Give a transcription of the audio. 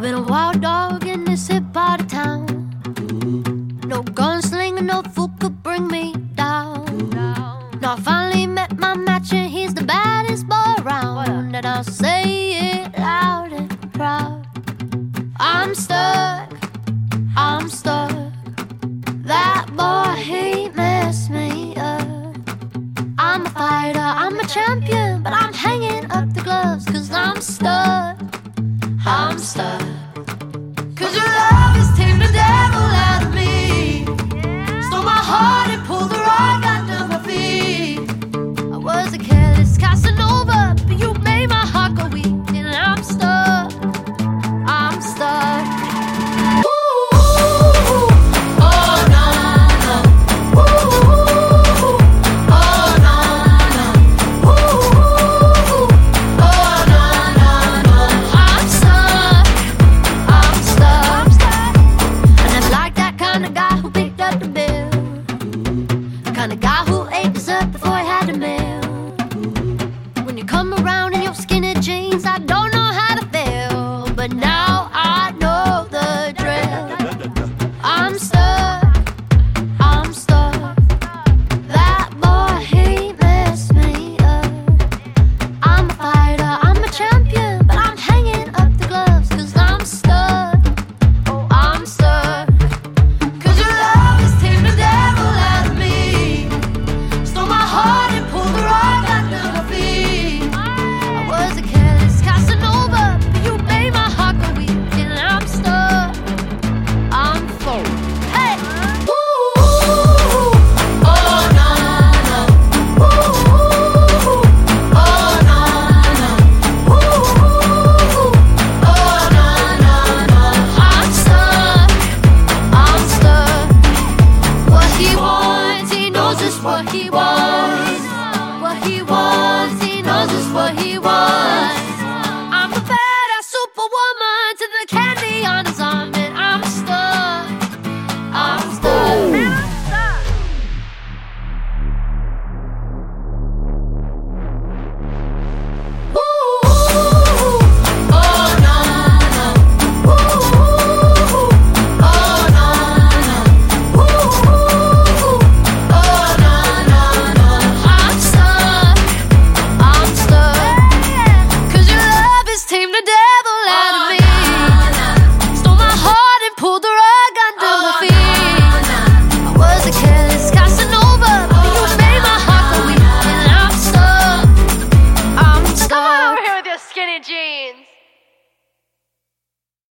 I've been a wild dog in this hip hop of town. No gunslinger, no fool could bring me down. Now I finally met my match, and he's the baddest boy around. And I'll say it loud and proud. I'm stuck. jeans.